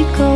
Rico.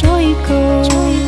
尝一口